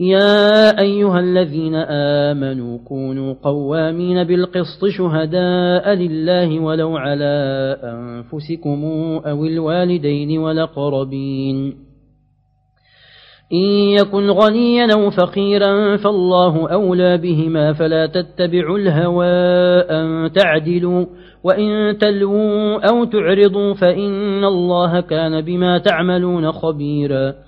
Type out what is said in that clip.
يا أيها الذين آمنوا كونوا قوامين بالقسط شهداء لله ولو على أنفسكم أو الوالدين ولقربين إن يكن غنيا أو فقيرا فالله أولى بهما فلا تتبعوا الهوى أن تعدلوا وإن تلووا أو تعرضوا فإن الله كان بما تعملون خبيراً.